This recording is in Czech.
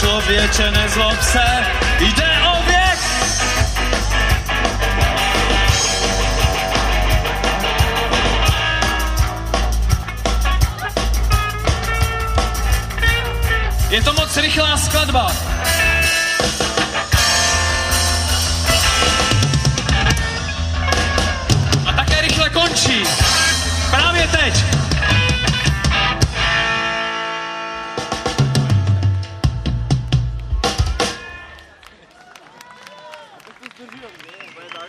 Člověče, nezlob se, jde o věk. Je to moc rychlá skladba. duruyorum. Ben daha